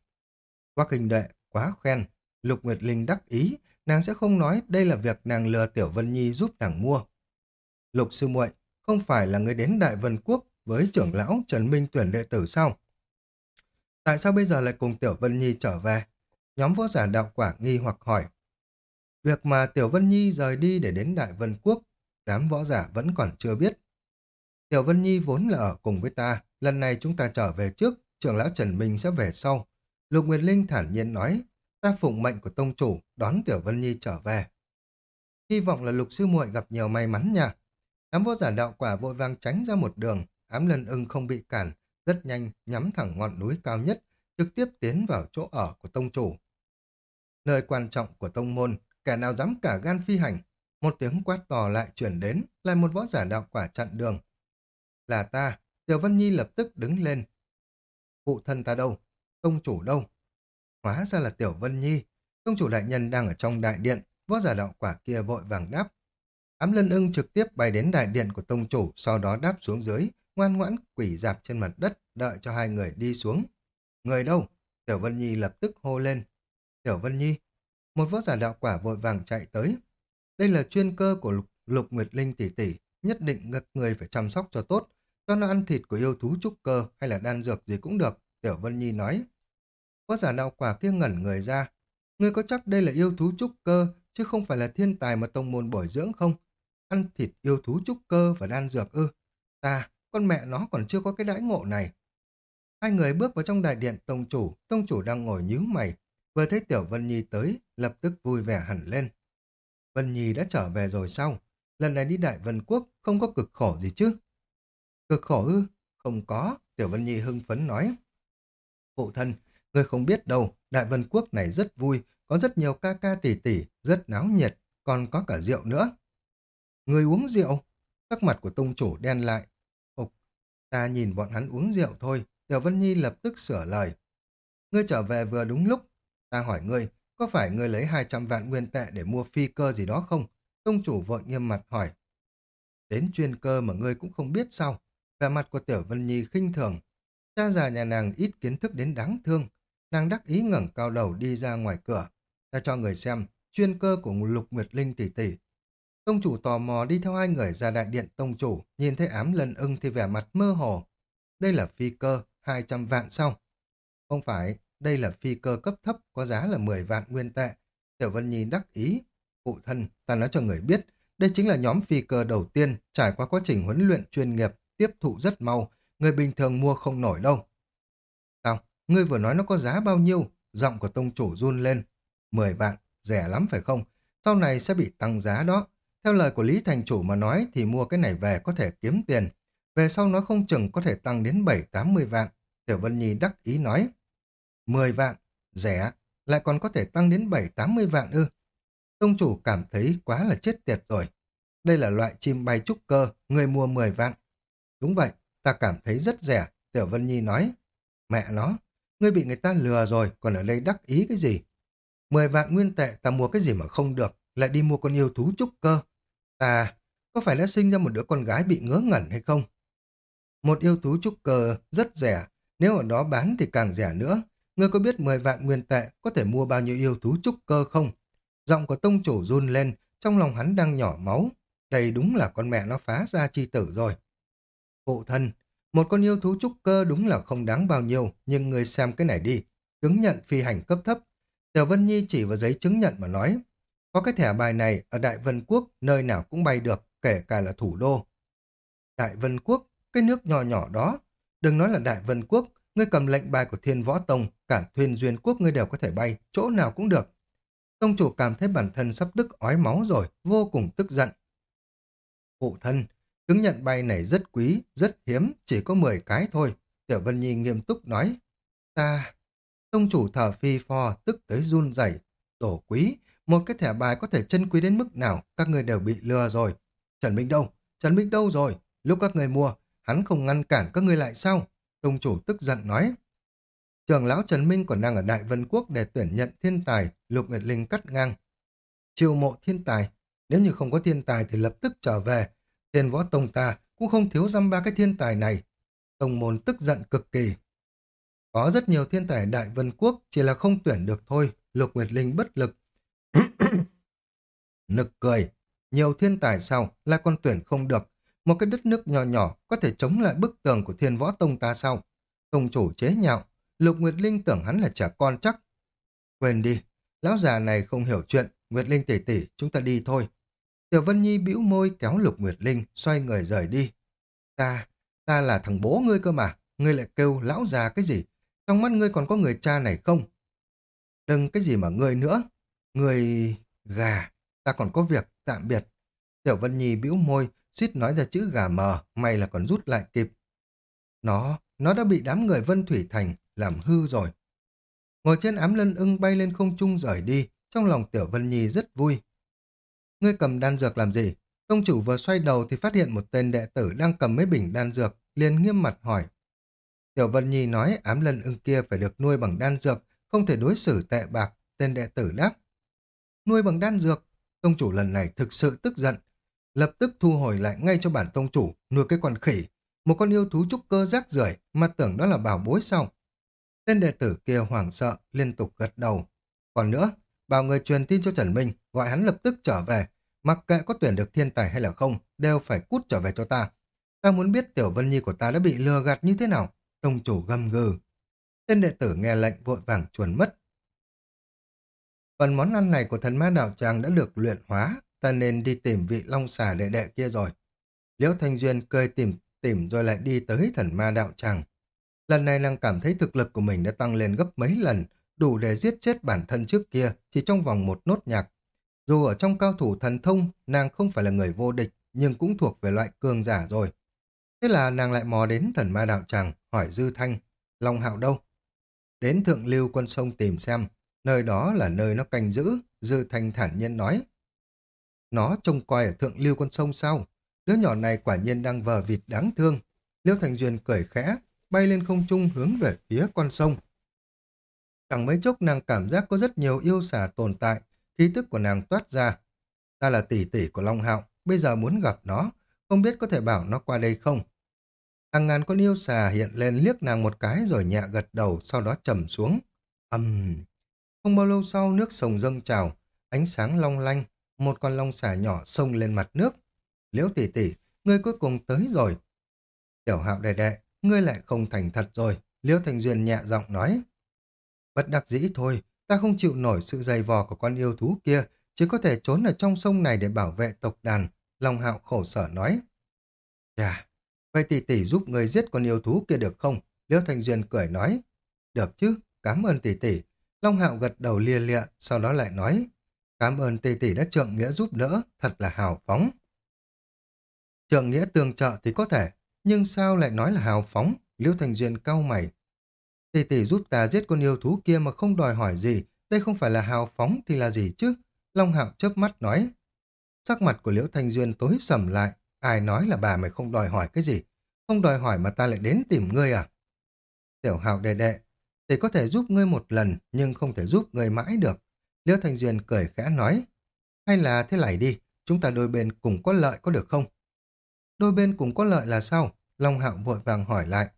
Quá kinh đệ, quá khen. Lục Nguyệt Linh đắc ý, nàng sẽ không nói đây là việc nàng lừa Tiểu Vân Nhi giúp nàng mua. Lục sư muội, không phải là người đến Đại Vân Quốc với trưởng lão Trần Minh tuyển đệ tử sao? Tại sao bây giờ lại cùng Tiểu Vân Nhi trở về? Nhóm võ giả đạo quả nghi hoặc hỏi. Việc mà Tiểu Vân Nhi rời đi để đến Đại Vân Quốc, đám võ giả vẫn còn chưa biết. Tiểu Vân Nhi vốn là ở cùng với ta, lần này chúng ta trở về trước, trưởng lão Trần Minh sẽ về sau. Lục Nguyệt Linh thản nhiên nói, ta phụng mệnh của tông chủ, đón Tiểu Vân Nhi trở về. Hy vọng là lục sư muội gặp nhiều may mắn nha. Ám võ giả đạo quả vội vàng tránh ra một đường, ám lân ưng không bị cản, rất nhanh nhắm thẳng ngọn núi cao nhất, trực tiếp tiến vào chỗ ở của tông chủ. Nơi quan trọng của tông môn, kẻ nào dám cả gan phi hành, một tiếng quát to lại chuyển đến, lại một võ giả đạo quả chặn đường. Là ta, Tiểu Vân Nhi lập tức đứng lên. Phụ thân ta đâu? công chủ đâu? Hóa ra là Tiểu Vân Nhi. Công chủ đại nhân đang ở trong đại điện, võ giả đạo quả kia vội vàng đáp. Ám lân ưng trực tiếp bay đến đại điện của tông chủ, sau đó đáp xuống dưới, ngoan ngoãn quỷ dạp trên mặt đất, đợi cho hai người đi xuống. Người đâu? Tiểu Vân Nhi lập tức hô lên. Tiểu Vân Nhi, một võ giả đạo quả vội vàng chạy tới. Đây là chuyên cơ của Lục, Lục Nguyệt Linh tỷ tỷ, nhất định ngật người phải chăm sóc cho tốt, cho nó ăn thịt của yêu thú trúc cơ hay là đan dược gì cũng được, Tiểu Vân Nhi nói. có giả đạo quả kia ngẩn người ra. Ngươi có chắc đây là yêu thú trúc cơ, chứ không phải là thiên tài mà tông môn bồi dưỡng không? Ăn thịt yêu thú trúc cơ và đan dược ư? Ta, con mẹ nó còn chưa có cái đãi ngộ này. Hai người bước vào trong đại điện tông chủ, tông chủ đang ngồi nhíu mày, vừa thấy Tiểu Vân Nhi tới, lập tức vui vẻ hẳn lên. Vân Nhi đã trở về rồi sao? Lần này đi Đại Vân Quốc không có cực khổ gì chứ? Cực khổ ư? Không có, Tiểu Vân Nhi hưng phấn nói. Phụ thân, người không biết đâu, Đại Vân Quốc này rất vui, có rất nhiều ca ca tỷ tỷ, rất náo nhiệt, còn có cả rượu nữa. Người uống rượu? Các mặt của tông chủ đen lại, Ta nhìn bọn hắn uống rượu thôi, Tiểu Vân Nhi lập tức sửa lời. Ngươi trở về vừa đúng lúc. Ta hỏi ngươi, có phải ngươi lấy 200 vạn nguyên tệ để mua phi cơ gì đó không? Tông chủ vội nghiêm mặt hỏi. Đến chuyên cơ mà ngươi cũng không biết sao? Vẻ mặt của Tiểu Vân Nhi khinh thường. Cha già nhà nàng ít kiến thức đến đáng thương. Nàng đắc ý ngẩng cao đầu đi ra ngoài cửa. Ta cho người xem, chuyên cơ của Lục Nguyệt Linh tỷ tỷ Tông chủ tò mò đi theo hai người ra đại điện tông chủ, nhìn thấy ám lần ưng thì vẻ mặt mơ hồ. Đây là phi cơ, 200 vạn sau. Không phải, đây là phi cơ cấp thấp có giá là 10 vạn nguyên tệ. Tiểu Vân Nhi đắc ý. Phụ thân, ta nói cho người biết, đây chính là nhóm phi cơ đầu tiên trải qua quá trình huấn luyện chuyên nghiệp, tiếp thụ rất mau, người bình thường mua không nổi đâu. Sao? Ngươi vừa nói nó có giá bao nhiêu? Giọng của tông chủ run lên. 10 vạn, rẻ lắm phải không? Sau này sẽ bị tăng giá đó. Theo lời của Lý Thành Chủ mà nói thì mua cái này về có thể kiếm tiền. Về sau nó không chừng có thể tăng đến 7-80 vạn. Tiểu Vân Nhi đắc ý nói. 10 vạn, rẻ, lại còn có thể tăng đến 7-80 vạn ư. Tông chủ cảm thấy quá là chết tiệt rồi. Đây là loại chim bay trúc cơ, người mua 10 vạn. Đúng vậy, ta cảm thấy rất rẻ, Tiểu Vân Nhi nói. Mẹ nó, ngươi bị người ta lừa rồi, còn ở đây đắc ý cái gì? 10 vạn nguyên tệ ta mua cái gì mà không được, lại đi mua con yêu thú trúc cơ. Ta, có phải đã sinh ra một đứa con gái bị ngớ ngẩn hay không? Một yêu thú trúc cơ rất rẻ, nếu ở đó bán thì càng rẻ nữa. Ngươi có biết 10 vạn nguyên tệ có thể mua bao nhiêu yêu thú trúc cơ không? Giọng của tông chủ run lên, trong lòng hắn đang nhỏ máu. Đây đúng là con mẹ nó phá ra chi tử rồi. Phụ thân, một con yêu thú trúc cơ đúng là không đáng bao nhiêu, nhưng người xem cái này đi. Chứng nhận phi hành cấp thấp. Tiểu Vân Nhi chỉ vào giấy chứng nhận mà nói. Có cái thẻ bài này ở Đại Vân Quốc, nơi nào cũng bay được, kể cả là thủ đô. Đại Vân Quốc, cái nước nhỏ nhỏ đó. Đừng nói là Đại Vân Quốc, ngươi cầm lệnh bài của Thiên Võ Tông, cả Thuyền Duyên Quốc ngươi đều có thể bay, chỗ nào cũng được. Tông chủ cảm thấy bản thân sắp đứt ói máu rồi, vô cùng tức giận. Phụ thân, chứng nhận bay này rất quý, rất hiếm, chỉ có 10 cái thôi. Tiểu Vân Nhi nghiêm túc nói. Ta... Tông chủ thở phi phò, tức tới run rẩy Tổ quý, một cái thẻ bài có thể chân quý đến mức nào, các người đều bị lừa rồi. Trần Minh đâu? Trần Minh đâu rồi? Lúc các người mua, hắn không ngăn cản các người lại sao? Tông chủ tức giận nói. Trường lão Trần Minh còn đang ở Đại Vân Quốc để tuyển nhận thiên tài, Lục Nguyệt Linh cắt ngang. Chiều mộ thiên tài, nếu như không có thiên tài thì lập tức trở về. Thiên võ tông ta cũng không thiếu dăm ba cái thiên tài này. Tông môn tức giận cực kỳ. Có rất nhiều thiên tài Đại Vân Quốc, chỉ là không tuyển được thôi, Lục Nguyệt Linh bất lực. (coughs) Nực cười, nhiều thiên tài sao lại còn tuyển không được. Một cái đất nước nhỏ nhỏ có thể chống lại bức tường của thiên võ tông ta sao? Tông chủ chế nhạo, Lục Nguyệt Linh tưởng hắn là trẻ con chắc. Quên đi, lão già này không hiểu chuyện, Nguyệt Linh tỷ tỷ, chúng ta đi thôi. Tiểu Vân Nhi bĩu môi kéo Lục Nguyệt Linh, xoay người rời đi. Ta, ta là thằng bố ngươi cơ mà, ngươi lại kêu lão già cái gì? Trong mắt ngươi còn có người cha này không? Đừng cái gì mà ngươi nữa. Người... gà, ta còn có việc, tạm biệt. Tiểu Vân Nhi bĩu môi, suýt nói ra chữ gà mờ, may là còn rút lại kịp. Nó, nó đã bị đám người Vân Thủy Thành làm hư rồi. Ngồi trên ám lân ưng bay lên không trung rời đi, trong lòng Tiểu Vân Nhi rất vui. Ngươi cầm đan dược làm gì? Tông chủ vừa xoay đầu thì phát hiện một tên đệ tử đang cầm mấy bình đan dược, liền nghiêm mặt hỏi. Tiểu Vân Nhi nói ám lân ưng kia phải được nuôi bằng đan dược, không thể đối xử tệ bạc, tên đệ tử đáp. Nuôi bằng đan dược, tông chủ lần này thực sự tức giận, lập tức thu hồi lại ngay cho bản tông chủ, nuôi cái con khỉ, một con yêu thú trúc cơ rác rưởi mà tưởng đó là bảo bối sao. Tên đệ tử kia hoảng sợ, liên tục gật đầu. Còn nữa, bảo người truyền tin cho Trần Minh, gọi hắn lập tức trở về. Mặc kệ có tuyển được thiên tài hay là không, đều phải cút trở về cho ta. Ta muốn biết Tiểu Vân Nhi của ta đã bị lừa gạt như thế nào. Tông chủ gầm gừ. Tên đệ tử nghe lệnh vội vàng chuồn mất. Phần món ăn này của thần ma đạo tràng đã được luyện hóa, ta nên đi tìm vị long xà đệ đệ kia rồi. Liễu Thanh Duyên cười tìm tìm rồi lại đi tới thần ma đạo tràng. Lần này nàng cảm thấy thực lực của mình đã tăng lên gấp mấy lần, đủ để giết chết bản thân trước kia chỉ trong vòng một nốt nhạc. Dù ở trong cao thủ thần thông, nàng không phải là người vô địch, nhưng cũng thuộc về loại cường giả rồi. Thế là nàng lại mò đến thần ma đạo tràng, hỏi Dư Thanh, Long Hạo đâu? Đến thượng lưu quân sông tìm xem, nơi đó là nơi nó canh giữ, Dư Thanh thản nhiên nói. Nó trông coi ở thượng lưu quân sông sao? Đứa nhỏ này quả nhiên đang vờ vịt đáng thương. Liêu Thành Duyên cười khẽ, bay lên không trung hướng về phía con sông. Chẳng mấy chốc nàng cảm giác có rất nhiều yêu xà tồn tại, khí tức của nàng toát ra. Ta là tỷ tỷ của Long Hạo, bây giờ muốn gặp nó, không biết có thể bảo nó qua đây không? Hàng ngàn con yêu xà hiện lên liếc nàng một cái rồi nhẹ gật đầu, sau đó trầm xuống. Âm... Uhm. Không bao lâu sau nước sông dâng trào, ánh sáng long lanh, một con long xà nhỏ sông lên mặt nước. Liễu tỷ tỷ, ngươi cuối cùng tới rồi. Tiểu hạo đệ đệ, ngươi lại không thành thật rồi. Liễu Thành Duyên nhẹ giọng nói. Bất đắc dĩ thôi, ta không chịu nổi sự dày vò của con yêu thú kia, chỉ có thể trốn ở trong sông này để bảo vệ tộc đàn. Long hạo khổ sở nói. Chà, vậy tỷ tỷ giúp người giết con yêu thú kia được không? Liêu Thành Duyên cười nói. Được chứ, cảm ơn tỷ tỷ. Long hạo gật đầu lia lịa, sau đó lại nói. Cảm ơn tỷ tỷ đã trượng nghĩa giúp đỡ, thật là hào phóng. Trượng nghĩa tương trợ thì có thể, nhưng sao lại nói là hào phóng? Liêu Thành Duyên cau mày. Tỷ tỷ giúp ta giết con yêu thú kia mà không đòi hỏi gì, đây không phải là hào phóng thì là gì chứ? Long Hạo chớp mắt nói. Sắc mặt của Liễu Thanh Duyên tối sầm lại, ai nói là bà mày không đòi hỏi cái gì? Không đòi hỏi mà ta lại đến tìm ngươi à? Tiểu Hạo đệ đệ, tỷ có thể giúp ngươi một lần nhưng không thể giúp ngươi mãi được. Liễu Thanh Duyên cười khẽ nói. Hay là thế này đi, chúng ta đôi bên cùng có lợi có được không? Đôi bên cùng có lợi là sao? Long Hạo vội vàng hỏi lại.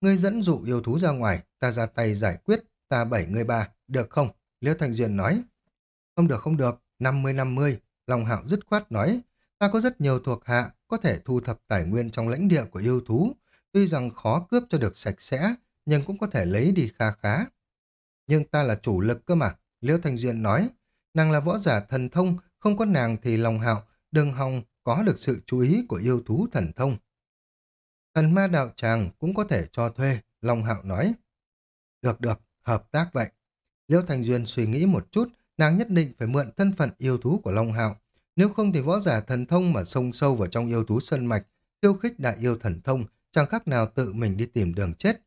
Ngươi dẫn dụ yêu thú ra ngoài, ta ra tay giải quyết, ta bảy người ba, được không? Liêu Thành Duyên nói. Không được không được, 50-50, Long Hạo dứt khoát nói. Ta có rất nhiều thuộc hạ, có thể thu thập tài nguyên trong lãnh địa của yêu thú. Tuy rằng khó cướp cho được sạch sẽ, nhưng cũng có thể lấy đi kha khá. Nhưng ta là chủ lực cơ mà, Liêu Thành Duyên nói. Nàng là võ giả thần thông, không có nàng thì Long Hạo, đừng hòng có được sự chú ý của yêu thú thần thông. Thần ma đạo tràng cũng có thể cho thuê, Long Hạo nói. Được được, hợp tác vậy. Liễu Thành Duyên suy nghĩ một chút, nàng nhất định phải mượn thân phận yêu thú của Long Hạo. Nếu không thì võ giả thần thông mà xông sâu vào trong yêu thú sân mạch, khiêu khích đại yêu thần thông, chẳng khác nào tự mình đi tìm đường chết.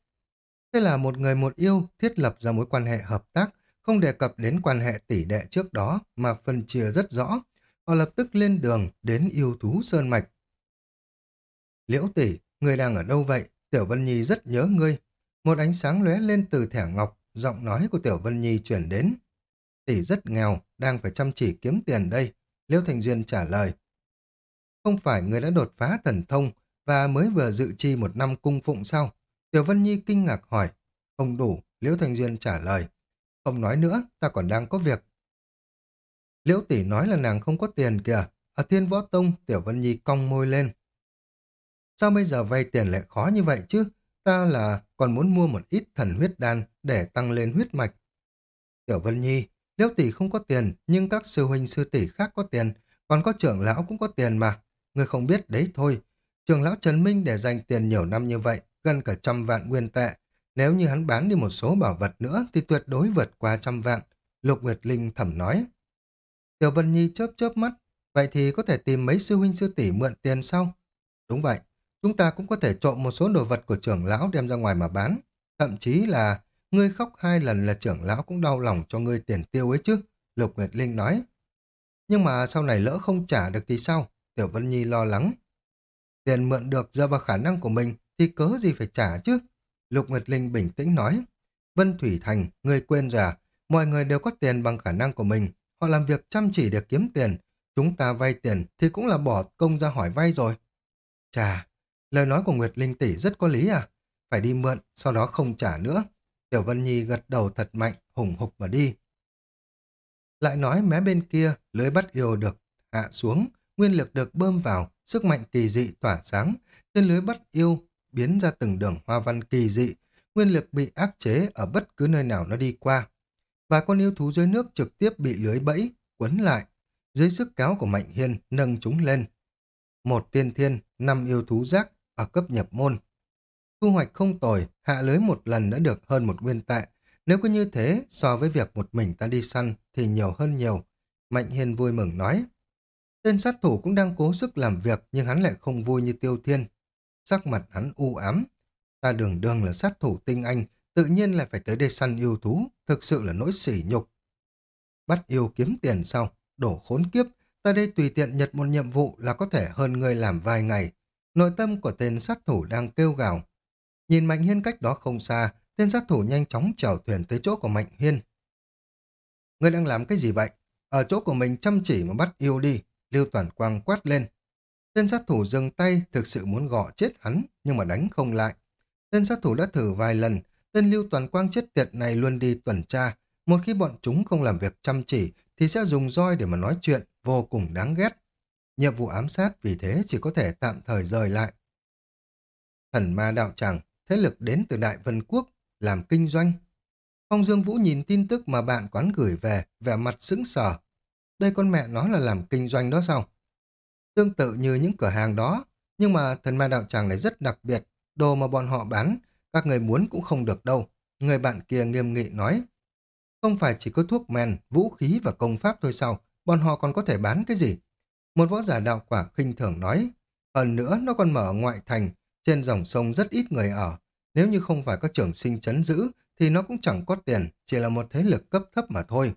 Thế là một người một yêu thiết lập ra mối quan hệ hợp tác, không đề cập đến quan hệ tỷ đệ trước đó mà phân chia rất rõ. Họ lập tức lên đường đến yêu thú sơn mạch. Liễu tỷ, người đang ở đâu vậy? Tiểu Vân Nhi rất nhớ ngươi. Một ánh sáng lóe lên từ thẻ ngọc, giọng nói của Tiểu Vân Nhi chuyển đến. Tỷ rất nghèo, đang phải chăm chỉ kiếm tiền đây. Liễu Thành Duyên trả lời. Không phải người đã đột phá thần thông và mới vừa dự chi một năm cung phụng sao? Tiểu Vân Nhi kinh ngạc hỏi. Không đủ, Liễu Thành Duyên trả lời. Không nói nữa, ta còn đang có việc. Liễu tỷ nói là nàng không có tiền kìa. Ở Thiên Võ Tông, Tiểu Vân Nhi cong môi lên. Sao bây giờ vay tiền lại khó như vậy chứ? Ta là còn muốn mua một ít thần huyết đan để tăng lên huyết mạch. Tiểu Vân Nhi, Liễu tỷ không có tiền, nhưng các sư huynh sư tỷ khác có tiền, còn có trưởng lão cũng có tiền mà. Người không biết đấy thôi. Trưởng lão Trần Minh để dành tiền nhiều năm như vậy, gần cả trăm vạn nguyên tệ. Nếu như hắn bán đi một số bảo vật nữa thì tuyệt đối vượt qua trăm vạn. Lục Nguyệt Linh thẩm nói. Tiểu Vân Nhi chớp chớp mắt. Vậy thì có thể tìm mấy sư huynh sư tỷ mượn tiền sau? Đúng vậy. Chúng ta cũng có thể trộm một số đồ vật của trưởng lão đem ra ngoài mà bán. Thậm chí là ngươi khóc hai lần là trưởng lão cũng đau lòng cho ngươi tiền tiêu ấy chứ. Lục Nguyệt Linh nói. Nhưng mà sau này lỡ không trả được thì sao? Tiểu Vân Nhi lo lắng. Tiền mượn được dựa vào khả năng của mình thì cớ gì phải trả chứ? Lục Nguyệt Linh bình tĩnh nói. Vân Thủy Thành, ngươi quên rồi à? Mọi người đều có tiền bằng khả năng của mình. Họ làm việc chăm chỉ để kiếm tiền. Chúng ta vay tiền thì cũng là bỏ công ra hỏi vay rồi. Chà, Lời nói của Nguyệt Linh tỷ rất có lý à? Phải đi mượn, sau đó không trả nữa. Tiểu Vân Nhi gật đầu thật mạnh, hùng hục mà đi. Lại nói mé bên kia, lưới bắt yêu được hạ xuống, nguyên lực được bơm vào, sức mạnh kỳ dị tỏa sáng, trên lưới bắt yêu biến ra từng đường hoa văn kỳ dị, nguyên lực bị áp chế ở bất cứ nơi nào nó đi qua. Và con yêu thú dưới nước trực tiếp bị lưới bẫy, quấn lại. Dưới sức kéo của Mạnh Hiên nâng chúng lên. Một tiên thiên, năm yêu thú rác ở cấp nhập môn. Thu hoạch không tồi, hạ lưới một lần đã được hơn một nguyên tệ. Nếu cứ như thế, so với việc một mình ta đi săn thì nhiều hơn nhiều. Mạnh Hiên vui mừng nói. Tên sát thủ cũng đang cố sức làm việc nhưng hắn lại không vui như tiêu thiên. Sắc mặt hắn u ám. Ta đường đường là sát thủ tinh anh, tự nhiên lại phải tới đây săn yêu thú, thực sự là nỗi sỉ nhục. Bắt yêu kiếm tiền sau, đổ khốn kiếp, ta đây tùy tiện nhật một nhiệm vụ là có thể hơn người làm vài ngày, Nội tâm của tên sát thủ đang kêu gào. Nhìn Mạnh Hiên cách đó không xa, tên sát thủ nhanh chóng chèo thuyền tới chỗ của Mạnh Hiên. Ngươi đang làm cái gì vậy? Ở chỗ của mình chăm chỉ mà bắt yêu đi, Lưu Toàn Quang quát lên. Tên sát thủ dừng tay, thực sự muốn gọ chết hắn, nhưng mà đánh không lại. Tên sát thủ đã thử vài lần, tên Lưu Toàn Quang chết tiệt này luôn đi tuần tra. Một khi bọn chúng không làm việc chăm chỉ, thì sẽ dùng roi để mà nói chuyện, vô cùng đáng ghét. Nhiệm vụ ám sát vì thế chỉ có thể tạm thời rời lại. Thần ma đạo tràng, thế lực đến từ Đại Vân Quốc, làm kinh doanh. Phong Dương Vũ nhìn tin tức mà bạn quán gửi về, vẻ mặt sững sờ. Đây con mẹ nó là làm kinh doanh đó sao? Tương tự như những cửa hàng đó, nhưng mà thần ma đạo tràng này rất đặc biệt, đồ mà bọn họ bán, các người muốn cũng không được đâu. Người bạn kia nghiêm nghị nói, không phải chỉ có thuốc men, vũ khí và công pháp thôi sao, bọn họ còn có thể bán cái gì? Một võ giả đạo quả khinh thường nói, hơn nữa nó còn mở ngoại thành, trên dòng sông rất ít người ở. Nếu như không phải có trưởng sinh chấn giữ, thì nó cũng chẳng có tiền, chỉ là một thế lực cấp thấp mà thôi.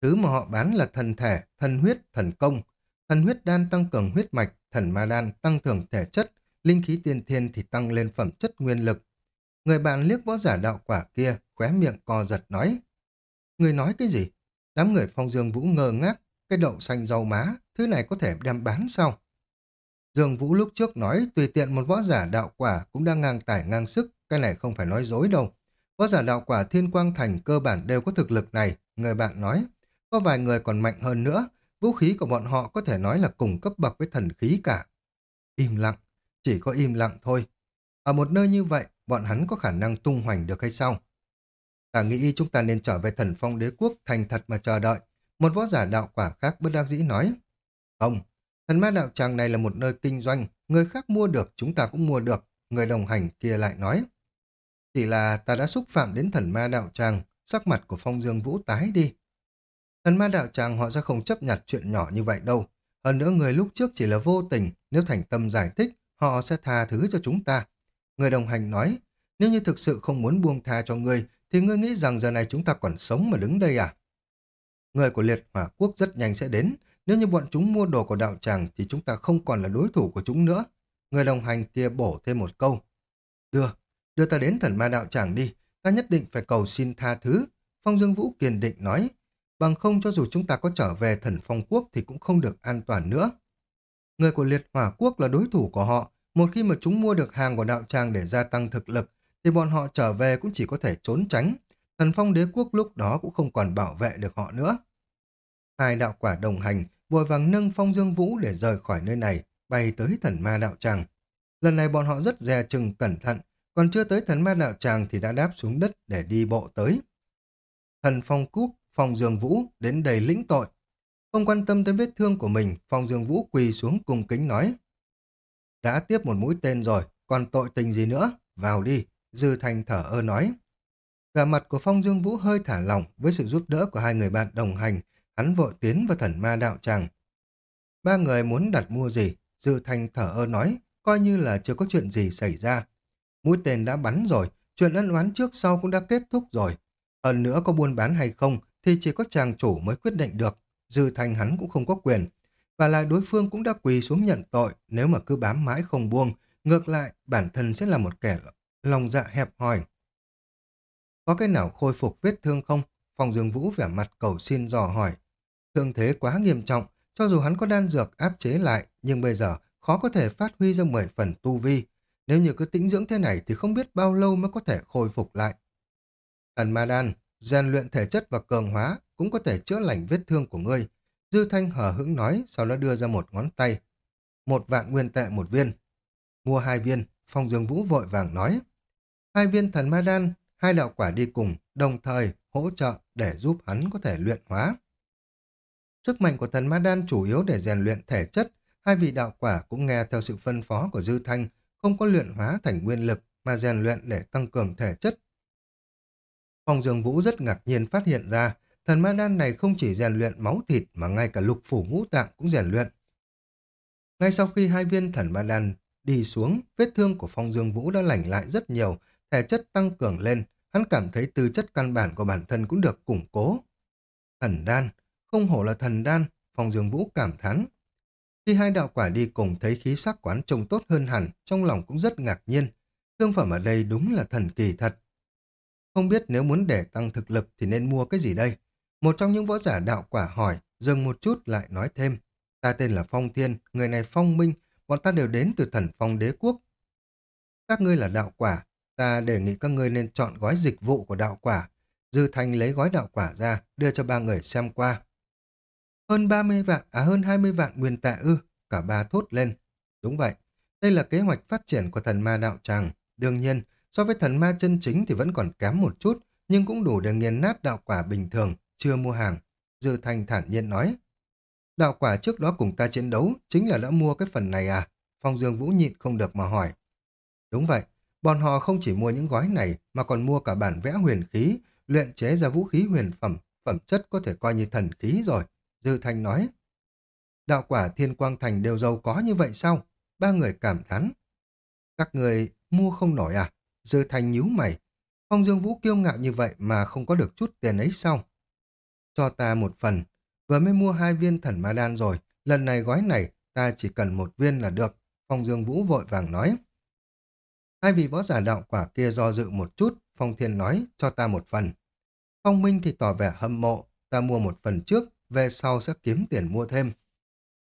Thứ mà họ bán là thần thể, thần huyết, thần công. Thần huyết đan tăng cường huyết mạch, thần ma đan tăng cường thể chất, linh khí tiên thiên thì tăng lên phẩm chất nguyên lực. Người bạn liếc võ giả đạo quả kia, khóe miệng co giật nói. Người nói cái gì? Đám người phong dương vũ ngơ ngác, cái đậu xanh dầu má, thứ này có thể đem bán sao? Dương Vũ lúc trước nói tùy tiện một võ giả đạo quả cũng đang ngang tải ngang sức, cái này không phải nói dối đâu. Võ giả đạo quả Thiên Quang Thành cơ bản đều có thực lực này, người bạn nói. Có vài người còn mạnh hơn nữa, vũ khí của bọn họ có thể nói là cùng cấp bậc với thần khí cả. Im lặng, chỉ có im lặng thôi. Ở một nơi như vậy, bọn hắn có khả năng tung hoành được hay sao? Ta nghĩ chúng ta nên trở về thần phong đế quốc thành thật mà chờ đợi. Một võ giả đạo quả khác bất đắc dĩ nói. Không, thần ma đạo tràng này là một nơi kinh doanh, người khác mua được chúng ta cũng mua được. Người đồng hành kia lại nói. Chỉ là ta đã xúc phạm đến thần ma đạo tràng, sắc mặt của phong dương vũ tái đi. Thần ma đạo tràng họ sẽ không chấp nhận chuyện nhỏ như vậy đâu. Hơn nữa người lúc trước chỉ là vô tình, nếu thành tâm giải thích, họ sẽ tha thứ cho chúng ta. Người đồng hành nói, nếu như thực sự không muốn buông tha cho ngươi, thì ngươi nghĩ rằng giờ này chúng ta còn sống mà đứng đây à? Người của liệt hỏa quốc rất nhanh sẽ đến, nếu như bọn chúng mua đồ của đạo tràng thì chúng ta không còn là đối thủ của chúng nữa. Người đồng hành kia bổ thêm một câu. Đưa, đưa ta đến thần ma đạo tràng đi, ta nhất định phải cầu xin tha thứ. Phong Dương Vũ kiên định nói, bằng không cho dù chúng ta có trở về thần phong quốc thì cũng không được an toàn nữa. Người của liệt hỏa quốc là đối thủ của họ, một khi mà chúng mua được hàng của đạo tràng để gia tăng thực lực, thì bọn họ trở về cũng chỉ có thể trốn tránh. Thần phong đế quốc lúc đó cũng không còn bảo vệ được họ nữa. Hai đạo quả đồng hành, vội vàng nâng phong dương vũ để rời khỏi nơi này, bay tới thần ma đạo tràng. Lần này bọn họ rất dè chừng cẩn thận, còn chưa tới thần ma đạo tràng thì đã đáp xuống đất để đi bộ tới. Thần phong cúc, phong dương vũ đến đầy lĩnh tội. Không quan tâm tới vết thương của mình, phong dương vũ quỳ xuống cung kính nói. Đã tiếp một mũi tên rồi, còn tội tình gì nữa? Vào đi, Dư Thanh thở ơ nói. Vẻ mặt của Phong Dương Vũ hơi thả lỏng với sự giúp đỡ của hai người bạn đồng hành, hắn vội tiến vào thần ma đạo tràng. Ba người muốn đặt mua gì? Dư Thanh thở ơ nói, coi như là chưa có chuyện gì xảy ra. Mũi tên đã bắn rồi, chuyện ân oán trước sau cũng đã kết thúc rồi. Hơn nữa có buôn bán hay không thì chỉ có chàng chủ mới quyết định được. Dư Thanh hắn cũng không có quyền. Và lại đối phương cũng đã quỳ xuống nhận tội nếu mà cứ bám mãi không buông. Ngược lại, bản thân sẽ là một kẻ lòng dạ hẹp hòi. Có cái nào khôi phục vết thương không? Phòng Dương Vũ vẻ mặt cầu xin dò hỏi. Thương thế quá nghiêm trọng, cho dù hắn có đan dược áp chế lại, nhưng bây giờ khó có thể phát huy ra 10 phần tu vi. Nếu như cứ tĩnh dưỡng thế này thì không biết bao lâu mới có thể khôi phục lại. Thần Ma Đan, rèn luyện thể chất và cường hóa cũng có thể chữa lành vết thương của ngươi. Dư Thanh hờ hững nói, sau đó đưa ra một ngón tay. Một vạn nguyên tệ một viên. Mua hai viên, Phong Dương Vũ vội vàng nói. Hai viên thần ma đan, hai đạo quả đi cùng, đồng thời hỗ trợ để giúp hắn có thể luyện hóa. Sức mạnh của thần ma đan chủ yếu để rèn luyện thể chất, hai vị đạo quả cũng nghe theo sự phân phó của Dư Thanh, không có luyện hóa thành nguyên lực mà rèn luyện để tăng cường thể chất. Phong Dương Vũ rất ngạc nhiên phát hiện ra, thần ma đan này không chỉ rèn luyện máu thịt mà ngay cả lục phủ ngũ tạng cũng rèn luyện. Ngay sau khi hai viên thần ma đan đi xuống, vết thương của Phong Dương Vũ đã lành lại rất nhiều, thể chất tăng cường lên, hắn cảm thấy tư chất căn bản của bản thân cũng được củng cố. Thần đan, không hổ là thần đan, Phong Dương Vũ cảm thán. Khi hai đạo quả đi cùng thấy khí sắc quán trông tốt hơn hẳn, trong lòng cũng rất ngạc nhiên. Thương phẩm ở đây đúng là thần kỳ thật. Không biết nếu muốn để tăng thực lực thì nên mua cái gì đây? Một trong những võ giả đạo quả hỏi, dừng một chút lại nói thêm. Ta tên là Phong Thiên, người này Phong Minh, bọn ta đều đến từ thần Phong đế quốc. Các ngươi là đạo quả, Ta đề nghị các ngươi nên chọn gói dịch vụ của đạo quả. Dư Thanh lấy gói đạo quả ra, đưa cho ba người xem qua. Hơn 30 vạn, à hơn 20 vạn nguyên tệ ư, cả ba thốt lên. Đúng vậy, đây là kế hoạch phát triển của thần ma đạo tràng. Đương nhiên, so với thần ma chân chính thì vẫn còn kém một chút, nhưng cũng đủ để nghiền nát đạo quả bình thường, chưa mua hàng. Dư Thanh thản nhiên nói. Đạo quả trước đó cùng ta chiến đấu, chính là đã mua cái phần này à? Phong Dương Vũ nhịn không được mà hỏi. Đúng vậy, bọn họ không chỉ mua những gói này mà còn mua cả bản vẽ huyền khí, luyện chế ra vũ khí huyền phẩm, phẩm chất có thể coi như thần khí rồi. Dư Thanh nói. Đạo quả thiên quang thành đều giàu có như vậy sao? Ba người cảm thán. Các người mua không nổi à? Dư Thanh nhíu mày. Phong Dương Vũ kiêu ngạo như vậy mà không có được chút tiền ấy sao? Cho ta một phần. Vừa mới mua hai viên thần ma đan rồi. Lần này gói này ta chỉ cần một viên là được. Phong Dương Vũ vội vàng nói. Hai vị võ giả đạo quả kia do dự một chút. Phong Thiên nói cho ta một phần. Phong Minh thì tỏ vẻ hâm mộ. Ta mua một phần trước, về sau sẽ kiếm tiền mua thêm.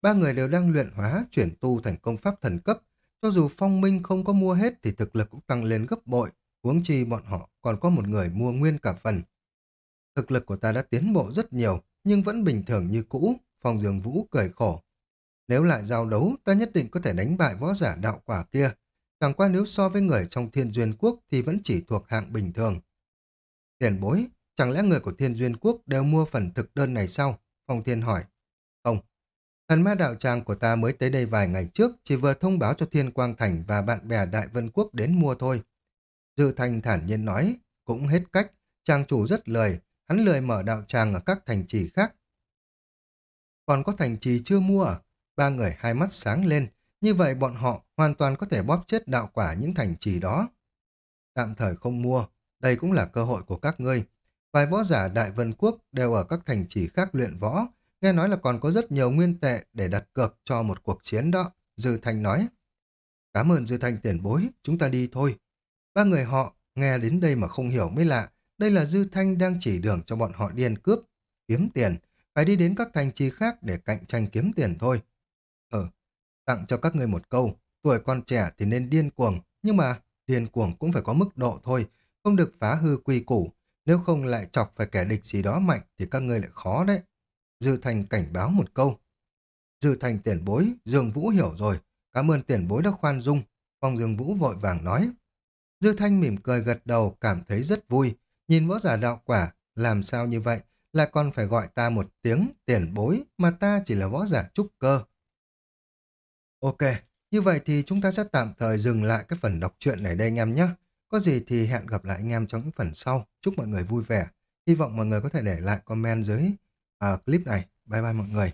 Ba người đều đang luyện hóa, chuyển tu thành công pháp thần cấp. Cho dù Phong Minh không có mua hết thì thực lực cũng tăng lên gấp bội, huống chi bọn họ còn có một người mua nguyên cả phần. Thực lực của ta đã tiến bộ rất nhiều, nhưng vẫn bình thường như cũ, Phong Dương Vũ cười khổ. Nếu lại giao đấu, ta nhất định có thể đánh bại võ giả đạo quả kia. Chẳng qua nếu so với người trong thiên duyên quốc thì vẫn chỉ thuộc hạng bình thường. Tiền bối, chẳng lẽ người của thiên duyên quốc đều mua phần thực đơn này sao? Phong Thiên hỏi. Không, Thần ma đạo tràng của ta mới tới đây vài ngày trước, chỉ vừa thông báo cho Thiên Quang Thành và bạn bè Đại Vân Quốc đến mua thôi. Dư Thành thản nhiên nói, cũng hết cách, trang chủ rất lười, hắn lười mở đạo tràng ở các thành trì khác. Còn có thành trì chưa mua à? Ba người hai mắt sáng lên, như vậy bọn họ hoàn toàn có thể bóp chết đạo quả những thành trì đó. Tạm thời không mua, đây cũng là cơ hội của các ngươi. Vài võ giả Đại Vân Quốc đều ở các thành trì khác luyện võ, Nghe nói là còn có rất nhiều nguyên tệ để đặt cược cho một cuộc chiến đó. Dư Thanh nói. Cảm ơn Dư Thanh tiền bối, chúng ta đi thôi. Ba người họ nghe đến đây mà không hiểu mới lạ. Đây là Dư Thanh đang chỉ đường cho bọn họ điên cướp, kiếm tiền. Phải đi đến các thành trì khác để cạnh tranh kiếm tiền thôi. Tặng cho các người một câu. Tuổi con trẻ thì nên điên cuồng, nhưng mà điên cuồng cũng phải có mức độ thôi, không được phá hư quy củ. Nếu không lại chọc phải kẻ địch gì đó mạnh thì các ngươi lại khó đấy. Dư Thành cảnh báo một câu. Dư Thành tiền bối, Dương Vũ hiểu rồi. Cảm ơn tiền bối đã khoan dung. Phong Dương Vũ vội vàng nói. Dư Thanh mỉm cười gật đầu, cảm thấy rất vui. Nhìn võ giả đạo quả, làm sao như vậy? Lại còn phải gọi ta một tiếng tiền bối, mà ta chỉ là võ giả trúc cơ. Ok, như vậy thì chúng ta sẽ tạm thời dừng lại cái phần đọc truyện này đây anh em nhé. Có gì thì hẹn gặp lại anh em trong những phần sau. Chúc mọi người vui vẻ. Hy vọng mọi người có thể để lại comment dưới uh, clip này. Bye bye mọi người.